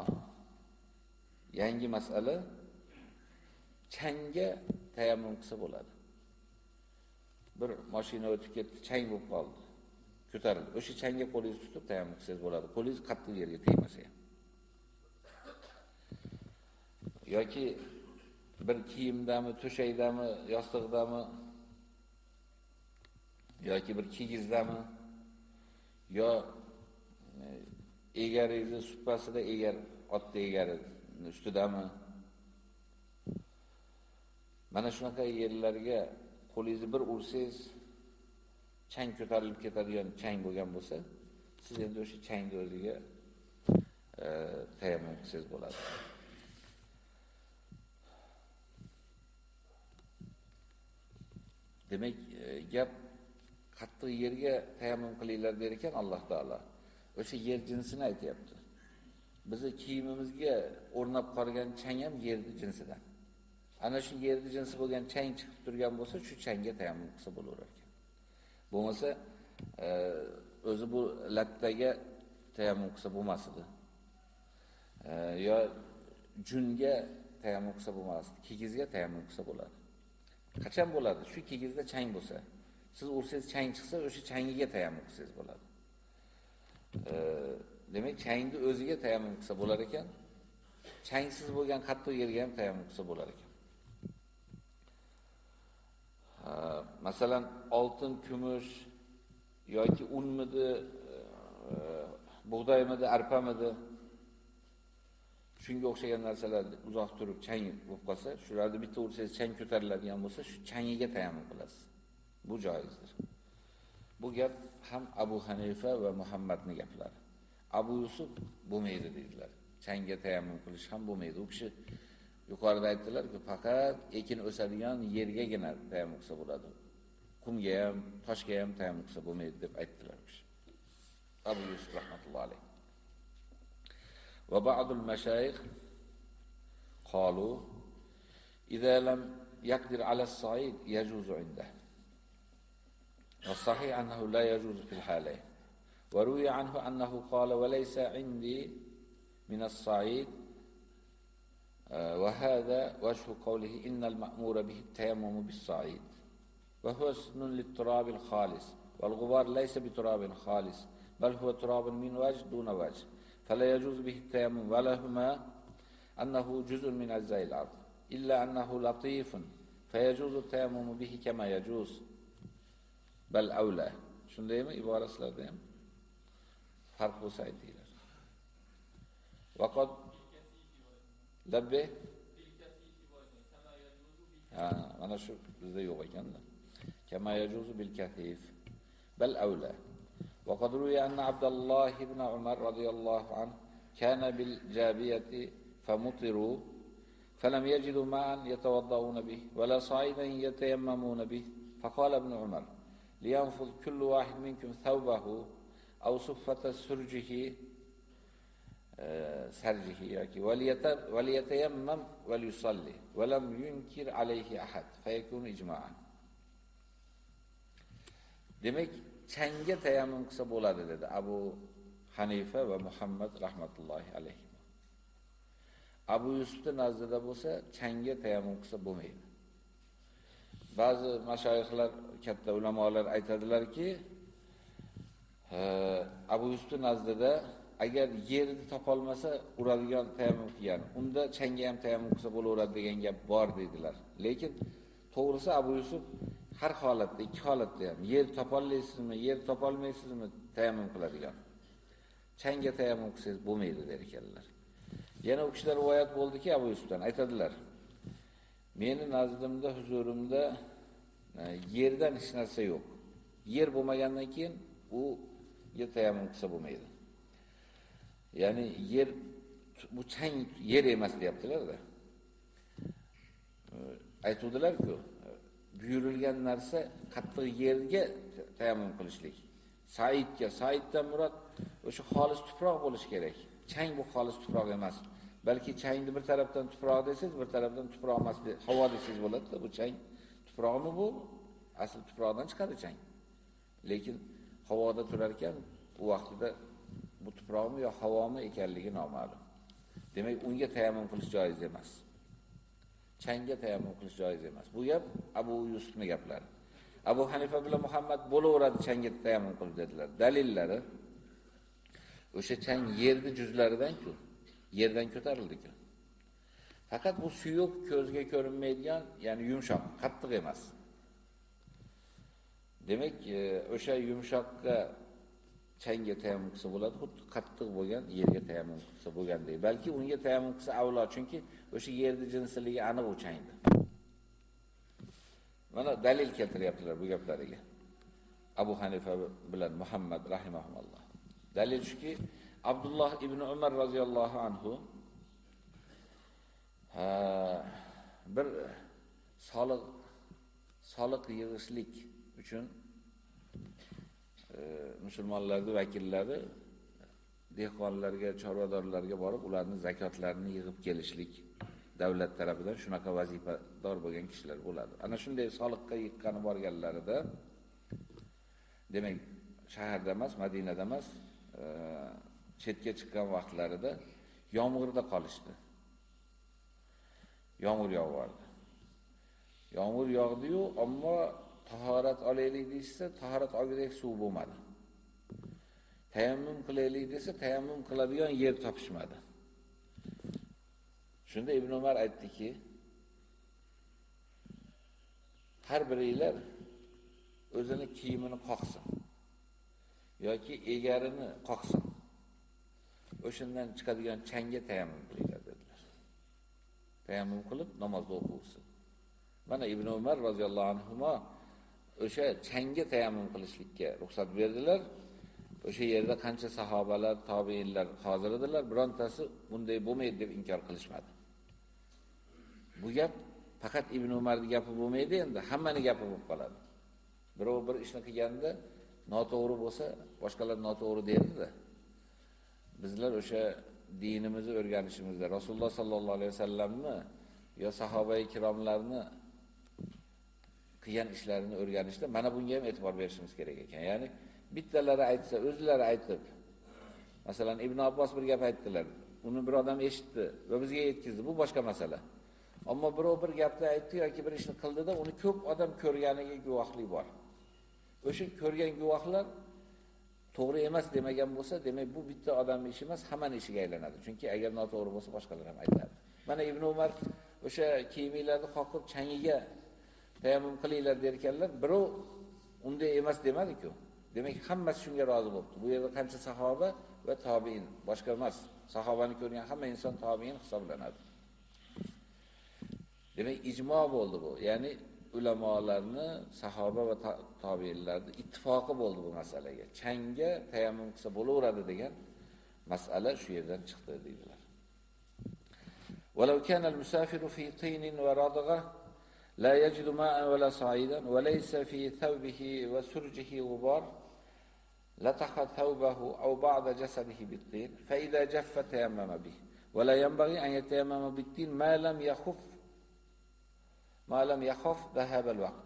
yangi masala changga tayammum qilsa bo'ladi. Bir mashina o'tib ketdi, chang bo'lib qoldi. Ko'tarildi. O'sha changga qo'lingizni tutib tayammum qilsangiz bo'ladi. Qo'lingiz qattiq yerga tegmasa ham. yoki bir kiyimdami, to'shakdami, yostiqdami yoki bir kigizdami? Yo e, egaringizni suppasida egar otni egari ustidami? Mana shunaqa yerlarga qo'lingizni bir ursangiz chang ko'tarilib ketadigan chang bo'lgan bo'lsa siz endi o'sha changni o'ziga e, tayammum qilsangiz bo'ladi. Demak, e, gap qattiq yerga tayammum qilinglar der ekan Alloh taolo. O'sha yer jinsini aytayapti. Bizi kiyimimizga o'rnab qolgan chang ham yer jinsidan. Ana shu yer jinsi bo'lgan chang chiqib turgan bo'lsa, shu changga tayammum qilsa bo'laverar ekan. Bo'lmasa, e, o'zi bu lattaga tayammum qilsa bo'lmas edi. E, yo junga tayammum qilsa bo'lmas, kigizga tayammum qilsa bo'ladi. Qachon bo'ladi? Shu kigizda chang bo'lsa, siz ursangiz chang chiqsa, o'sha changiga tayammum qilsangiz bo'ladi. E, demak, changni o'ziga tayammum qilsa bo'lar ekan. Changsiz bo'lgan qattiq yerga ham tayammum qilsa bo'lar ekan. masalan, oltin, kumush yoki unmidi, e, bug'doymidi, arpamidi shunga o'xshagan narsalar uzoq turib chang bo'lib qolsa, shularni bitta ursangiz chang ko'tariladigan bo'lsa, shu changiga tayammum qilasiz. Bu joizdir. Bu gap ham Abu Hanifa va Muhammadning gaplari. Abu Yusuf bo'lmaydi dedilar. Changga tayammum qilish ham bo'lmaydi. U kishi yuqorida aytdilar-ku, faqat ekin o'sadigan yergagina tayammum qilsa bo'ladi. Qumga ham, toshga ham tayammum qilsa bo'lmaydi deb aytdilar. Abu Yusuf rahmatullohi alayh. Va ba'dul mashayikh qalu idza lam yaqdir ala as-sa'id yajuzu indahu. والصحيح أنه لا يجوز في الحالين. وروي عنه أنه قال وليس عندي من الصعيد. وهذا وجه قوله إن المأمور به التيمم بالصعيد. وهو سن للتراب الخالص والغبار ليس بتراب خالص بل هو تراب من وجه دون وجه فلا يجوز به التيمم. ولهما أنه جزء من أجزاء الأرض إلا أنه لطيف فيجوز التيمم به كما يجوز. بل أولى shundaymi iborasilarda ham farq bo'lsa aytinglar vaqot labbe ha mana shu bizda yo'q ekanda yajuzu bil kathif bal awla وقد روي أن عبد الله بن عمر رضي الله عنه كان بالجابية فمطروا فلم يجدوا ماء يتوضؤون به ولا صعيدا يتيممون به فقال ابن عمر liyanfuz kullu vahid minkum thawbahu aw suffata surjihi sarjihi yoki valiyatayammam val yusalli va lam yunkir alayhi ahad fayakun ijma'an demak changa tayammum qilsa bo'ladi dedi abu hanifa va muhammad rahmatullohi alayhi abu Yusufda nazarda bo'lsa changa tayammum qilsa bo'lmaydi Ba'zi mashoyixlar, katta ulamolar aytadilarki, e, Abu Yusuf nazdida agar yerni topolmasa uradigan tayammum qilgan, unda changga ham tayammum qilsa bo'laveradi degan gap bor dedilar. Lekin to'g'risi Abu Yusuf har holatda, ikki holatda ham yer topolmaysizmi, yer topolmaysizmi tayammum qiladigan. Changga tayammum qilsangiz bo'lmaydi der ekanlar. Yana u kishilar rivoyat bo'ldiki, Abu Yusufdan aytadilar. Meni nazdimda, huzurimda e, yerdan hech narsa yo'q. Yer bo'lmagandan keyin u yer tayammum qilsa bo'lmaydi. Ya'ni yer bu chang yer emas deyaptilar-da. E, aytuvdilar-ku, buyurilgan narsa qattiq yerga tayammum qilishlik. Saidga, Saiddan murod o'sha xolis tuproq bo'lishi kerak. Chang bu xolis tuproq emas. Balki changni bir tarafdan tuproq desangiz, bir tarafdan tuproq emas deb havo desangiz bo'ladi-da, bu chang tuproqmi bu? Asl tuproqdan chiqadi chang. Lekin havoda turar ekan, u vaqtida bu tuproqmi yo havomi ekanligi noma'lum. Demak, unga tayammum qilish joiz emas. Changga tayammum qilish joiz emas. Bu gap Abu Yusufning gaplari. Abu Hanifa bilan Muhammad bo'laveradi changga tayammum qilib dedilar. Dalillari o'sha chang yerni juzlaridan-ku, yerdan ko'tarildi-ku. Faqat bu suyuq ko'zga ko'rinmaydigan, ya'ni yumshoq, qattiq emas. Demak, e, o'sha yumshoqqa changga tayammum qilsa bo'ladi, xuddi qattiq bo'lgan yerga tayammum qilsa bo'lgandek. Balki unga tayammum qilsa avlo, chunki o'sha yerning jinsiligi aniq u changda. Mana dalil keltiryaptilar bu gaplariga. Abu Hanifa bilan Muhammad rahimahumulloh. Dalil shuki, Abdullah ibn Umar roziyallohu anhu bir soliq soliq yig'ishlik uchun e, musulmonlarning vakillari dehqonlarga, chorvadorlarga borib, ularning zakotlarini yig'ib kelishlik davlat tarafidan shunaqa vazifador bo'lgan kishilar bo'ladi. Ana shunday soliqqa yiqqani borganlarida demak, shaharda emas, Madinada emas, e, chetga chiqqan vaqtlarida yomg'irda qolishdi. Yomg'ir yog'ardi. Yomg'ir yog'di-yu, ammo tahorat olaylik desa, tahorat olgidek suv bo'lmadi. Tayammum qilaylik desa, tayammum qiladigan yer topishmadi. Shunda Ibn Umar aytdiki, har biringlar o'zini kiyimini qoqsin yoki egarini qoqsin. O'shandan chiqadigan changga tayammum qilinglar dedilar. Tayammum qilib namozni o'qilsin. Mana Ibn Umar roziyallohu anhu o'sha changga tayammum qilishlikka ruxsat berdilar. O'sha yerda qancha sahobalar, tobiinlar hozir edilar, birontasi bunday bo'lmaydi deb inkor qilishmadi. Bu gap faqat Ibn Umarning gapi bo'lmaydi endi, hammaning gapi bo'lib qoladi. Birov bir ishni qilganda noto'g'ri bo'lsa, boshqalar noto'g'ri deydi-da. Bizlar o'sha dinimizni o'rganishimizda Rasululloh sallallohu alayhi vasallamni yo sahobai kiromlarni qilgan ishlarini o'rganishda mana bunga ham e'tibor berishimiz kerak ekan. Ya'ni bittalari aytsa, o'zlari aytib. Masalan, Ibn Abbos bir gap aytdilar. Uni bir odam eshitdi va bizga yetkazdi. Bu boshqa masala. Ammo birov bir gapni aytdi yoki bir ishni qildida, uni ko'p odam ko'rganiga guvohlik bor. O'sha ko'rgan guvohlar to'g'ri emas demagan bo'lsa, demak bu bitta odamning ishi emas, hammaning ishiga aylanadi. Chunki agar noto'g'ri bo'lsa, boshqalar ham aytadi. Mana Ibn Umar o'sha kiyimlarni qoqib changiga tayammum qilinglar derkanlar, birov unday emas demadi-ku. Demak, hammasi shunga rozi bo'ldi. Bu yerda qancha sahoba va tobiin, boshqa emas. Sahobani ko'rgan hamma inson tobiin hisoblanadi. Demak, ijmo bo'ldi bu. Ya'ni ulamolarni, sahoba va tobiinlarni ittifoqi bo'ldi bu masalaga. Changga tayammum qilsa bo'laveradi degan masala shu yerdan chiqdi deydilar. ولو كان المسافر في طين وردغه لا يجد ماء ولا صعيدا وليس في ثوبه وسرجه غبار لتخ ثوبه أو بعض جسده بالطين فإذا جف تيمم به ولا ينبغي أن يتيمم بالطين ما لم يخف ما لم يخف ذهب الوقت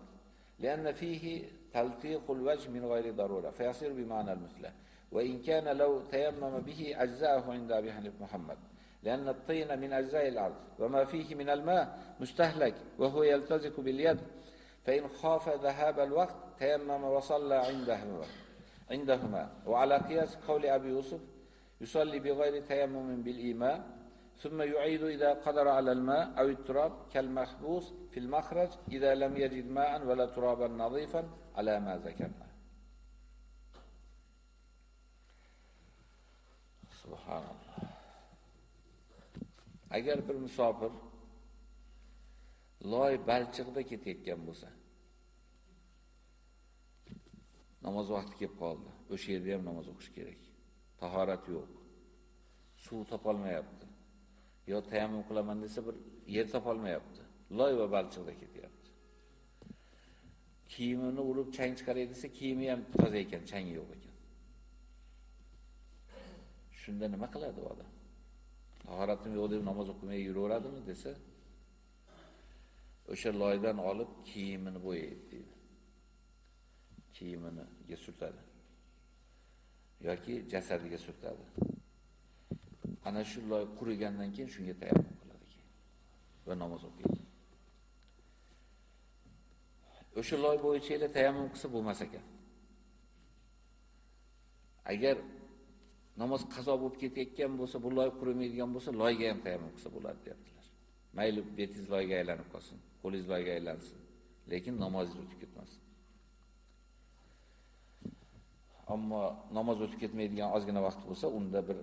لأن فيه تلطيق الوجه من غير ضرورة فيصير بمعنى المثلى وإن كان لو تيمم به أجزاءه عند أبي حنيفة محمد لأن الطين من أجزاء الأرض وما فيه من الماء مستهلك وهو يلتزق باليد فإن خاف ذهاب الوقت تيمم وصلى عندهما عندهما. وعلى قياس قول أبي يوسف يصلي بغير تيمم بالإيماء ثم يعيد إذا قدر على الماء أو التراب كالمحبوس في المخرج إذا لم يجد ماء ولا ترابا نظيفا على ما ذكرنا سبحان الله agar bir musofir loy balchiqda ketayotgan bo'lsa namoz vaqti kelib qoldi o'sha yerda ham namoz o'qish kerak tahorat yo'q suv topolmayapti Yo tayammum qilaman desa bir yer topolmayapti. Loy va balchiqda ketyapti. Kiyimini urib chang chiqaray desa kiyimi ham toza ekan changi yo'q ekan. Shunda nima qiladi odam? Tahoratim yo'q deb namoz o'qimay yuraveradimi desa o'sha loydan olib kiyimini bo'yaydi deydi. Kiyiminiga surtadi yoki jasadiga surtadi. Ana shu loy qurigandan keyin shunga tayammum qiladi keyin va namoz o'qiydi o'sha loy bo'yicha ila tayammum qilsa bo'lmas ekan agar namoz qazo bo'lib ketayotgan bo'lsa, bu loy qurimaydigan bo'lsa, loyga ham tayammum qilsa bo'ladi deyaptilar. Mayli betingiz loyga aylanib qolsin, qo'lingiz loyga aylansin, lekin namozingiz o'tib ketmasin. Ammo namoz o'tib ketmaydigan ozgina vaqt bo'lsa, unda bir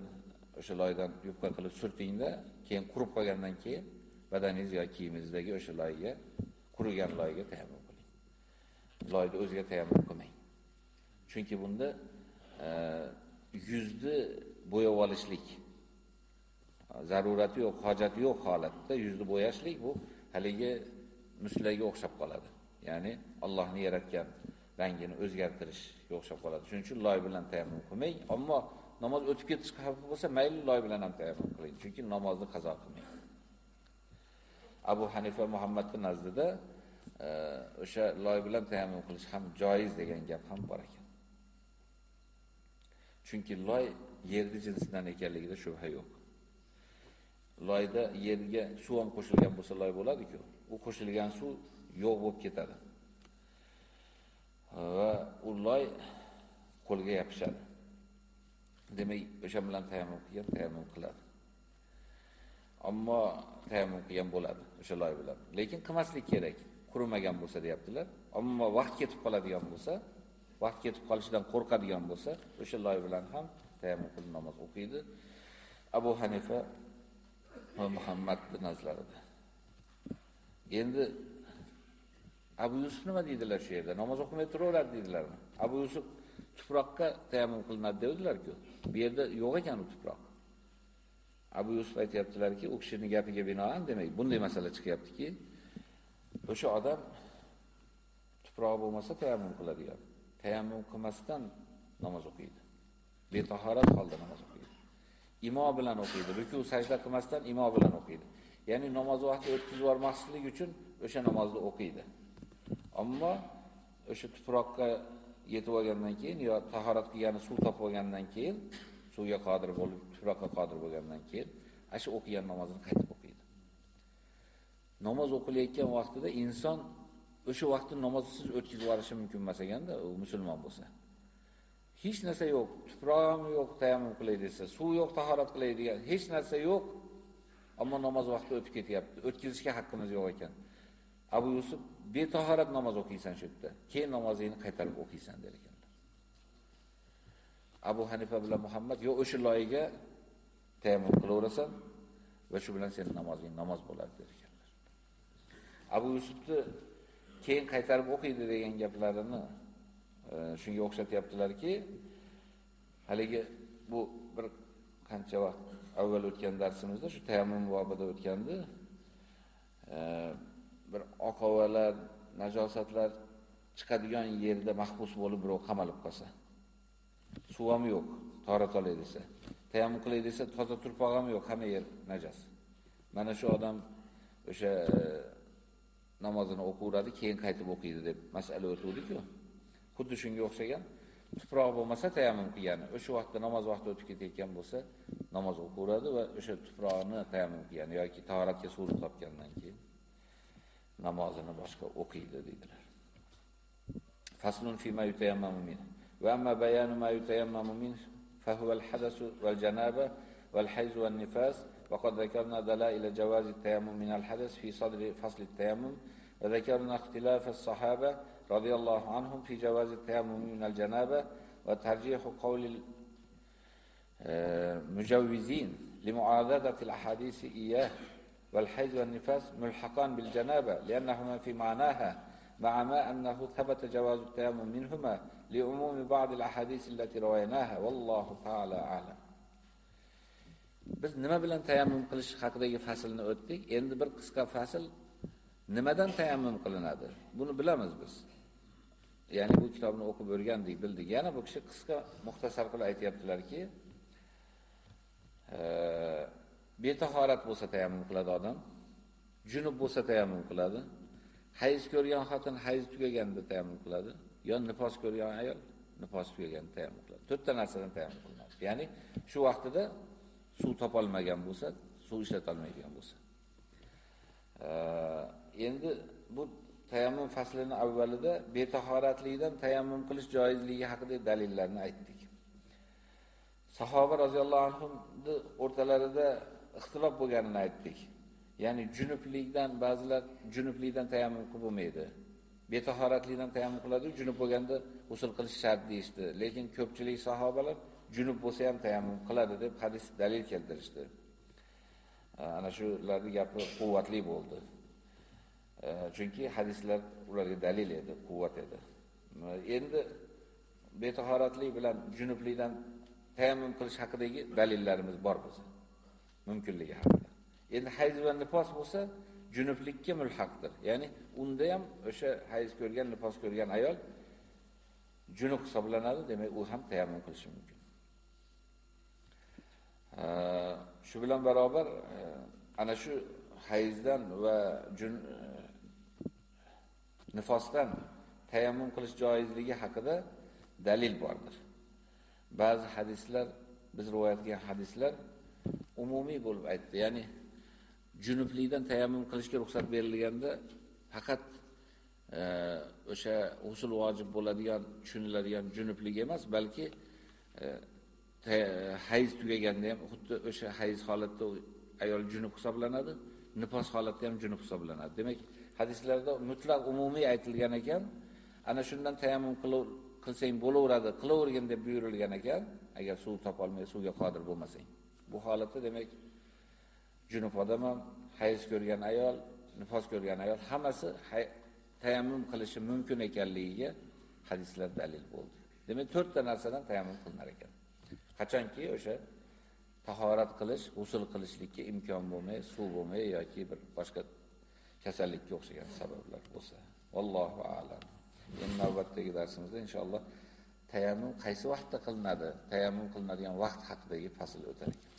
o'sha loydan yupqa qilib surtingda, keyin qurib qolgandan keyin badaningiz yoki kiyimingizdagi o'sha loyga, qurigan loyga tayammum qiling. Loyni o'ziga tayammum qilmang. Chunki bunda e, yuzni bo'yab olishlik zarurati yo'q, hojati yo'q holatda yuzni bo'yashlik bu haligi muslaga o'xshab qoladi. Ya'ni Allohning yaratgan rangini o'zgartirishga o'xshab qoladi. Shuning uchun loy bilan tayammum qilmang, ammo namoz o'tib ketish xavfi bo'lsa, mayli loy bilan ham tayammum qiling, chunki namozni qazo qilmang. Abu Hanifa Muhammadning nazdida e, o'sha loy bilan tayammum qilish ham joiz degan gap ham bor ekan. Chunki loy yerni jinsidan ekanligida shubha yo'q. Loyda yerga suv ham qo'shilgan bo'lsa loy bo'ladi-ku. U qo'shilgan suv yo'q bo'lib ketadi. Va u loy qo'lga yopishadi. Demak, o'sha bilan tayammum qilgan tayammum qiladi. Ammo tayammum qilgan bo'ladi o'sha loy bilan. Lekin qilmaslik kerak. Qurimagan bo'lsa deyaptilar. Ammo vaqt ketib qoladigan bo'lsa, vaqt ketib qolishidan qo'rqadigan bo'lsa, o'sha loy bilan ham tayammum qilib namoz o'qiydi. Abu Hanifa va Muhammad nazarlarida. Endi Abu Yusuf nima deydilar shu yerda? Namoz o'qimay turaveradi deydilarmi? Abu Yusuf tuproqqa tayammum qilinadi devdilarku Bu yerda yo'q ekan u tuproq. Abu Yusuf aytayaptilarki, u kishining gapiga binoan, demak, bunday masala chiqyaptiki, o'sha odam tuproq bo'lmasa tayammum qiladigan. Tayammum qilmasdan namoz o'qiydi. Betahorat holda namoz o'qiydi. Imo bilan o'qiydi. Ruku sajda qilmasdan imo bilan o'qiydi. Ya'ni namoz vaqti o'tkazib yubormaslik uchun o'sha namozni o'qiydi. Ammo o'sha tuproqqa yetib olgandan keyin yo tahorat qilgani suv topib olgandan keyin suvga qodir bo'lib, tuproqqa qodir bo'lgandan keyin ana shu o'qigan namozini qaytib o'qiydi. Namoz o'qilayotgan vaqtida inson o'sha vaqtni namozsiz o'tkazib yuborishi mumkin emas ekanda, u musulmon bo'lsa. Hech narsa yo'q, tuproq ham yo'q, tayammum qilay desa, suv yo'q, tahorat qilay degan hech narsa yo'q. Ammo namoz vaqti o'tib ketyapti. O'tkazishga haqqimiz yo'q ekan. Abu Yusuf betahorat namoz o'qiysan shu yerda. Keyin namozingni qaytarib o'qiysan der ekanlar. Abu Hanifa bilan Muhammad yo o'sha loyiga tayammum qilaverasan va shu bilan sening namozing namoz bo'ladi der ekanlar. Abu Yusufni keyin qaytarib o'qiydi degan gaplarini e, shunga o'xshatyaptilarki, haligi bu bir qancha vaqt avval o'tgan darsimizda shu tayammum bobida o'tgandi. E, Bir oqovalar, najosatlar chiqadigan yerda mahbus bo'lib birov qamalib qolsa. Suv ham yo'q, torat olay desa. Tayammum qilay desa, toza turpoq ham yo'q, hamma yer najos. Mana shu odam o'sha e, namozini o'qiradi, keyin qaytib o'qiydi deb masala o'tuvdi-ku. Xuddi shunga o'xshagan. Tuproq bo'lmasa tayammum qilgani, o'sha vaqtda namoz vaqti o'tib ketayotgan bo'lsa, namoz o'qiradi va o'sha tuproqni tayammum qilgani yoki tahoratga suv topgandan keyin namozini boshqa o'qiydi dedilar. Faslun fi ma yutayammamu min. Va amma bayanu ma yutayammamu min fa huwa al-hadath wal-janaba wal-hayz wan-nifas وقد ذكرنا دلائل جواز التيمم من الحدث في صدر فصل التيمم وذكرنا اختلاف الصحابة رضي الله عنهم في جواز التيمم من الجنابة وترجيح قول المجوزين لمعاضدة الأحاديث إياه والحيض والنفاس ملحقان بالجنابة لأنهما في معناها مع ما أنه ثبت جواز التيمم منهما لعموم بعض الأحاديث التي رويناها والله تعالى أعلم Biz nima bilan tayammum qilish haqidagi faslni o'tdik. Endi bir qisqa fasl nimadan tayammum qilinadi? Buni bilamiz biz. Ya'ni bu kitobni o'qib o'rgandik, bildik. Yana bu kishi qisqa muxtasar qilib aytayaptilarki, betahorat bo'lsa tayammum qiladi odam, junub bo'lsa tayammum qiladi, hayz ko'rgan xotin hayz tugaganda tayammum qiladi, yo nifos ko'rgan ayol nifos tugaganda tayammum qiladi. To'rtta narsadan tayammum qilinadi. Ya'ni shu vaqtida suv topolmagan bo'lsa, suv ishlatolmaydigan bo'lsa. Endi bu tayammum faslini avvalida betahoratlikdan tayammum qilish joizligi haqida dalillarni aytdik. Sahoba roziyallohu anhumni o'rtalarida ixtilof bo'lganini aytdik. Ya'ni junublikdan ba'zilar junublikdan tayammum qilib bo'lmaydi. Betahoratlikdan tayammum qiladi, junub bo'lganda usul qilish shart deyshti. Lekin ko'pchilik sahobalar junub bo'lsa ham tayammum qiladi deb hadis dalil keltirishdi. Ana shularning gapi quvvatli bo'ldi. Chunki hadislar ularga dalil edi, quvvat edi. Endi betahoratlik bilan junublikdan tayammum qilish haqidagi dalillarimiz bor bo'lsa. Mumkinligi haqida. Endi hayz va nifos bo'lsa, junublikka mulhaqdir. Ya'ni unda ham o'sha hayz ko'rgan, nifos ko'rgan ayol junub hisoblanadi, demak u ham tayammum qilishi mumkin. Shu bilan barobar e, ana shu hayzdan va jun e, nifosdan tayammum qilish joizligi haqida dalil bordir. Ba'zi hadislar, biz rivoyat qilgan hadislar umumiy bo'lib aytdi. Ya'ni junublikdan tayammum qilishga ruxsat berilganda faqat e, o'sha usul vojib bo'ladigan, tushuniladigan junublik emas, balki e, hayz tugaganda ham xuddi o'sha hayz holatda ayol junub hisoblanadi, nifos holatda ham junub hisoblanadi. Demak, hadislarda mutlaq umumiy aytilgan ekan, ana shundan tayammum qilsang bo'laveradi, qilavergin deb buyurilgan ekan, agar suv topolmay suvga qodir bo'lmasang. Bu holatda demak junub odam ham, hayz ko'rgan ayol, nifos ko'rgan ayol hammasi tayammum qilishi mumkin ekanligiga hadislar dalil bo'ldi. Demak, to'rtta narsadan tayammum qilinar ekan. Qachonki o'sha tahorat qilish, g'usl qilishlikka imkon bo'lmay, suv bo'lmay yoki bir boshqa kasallikka o'xshagan sabablar bo'lsa. Allohu a'lam. Endi navbatdagi darsimizda inshaalloh tayammum qaysi vaqtda qilinadi, tayammum qilinadigan vaqt haqidagi fasl o'tar ekan.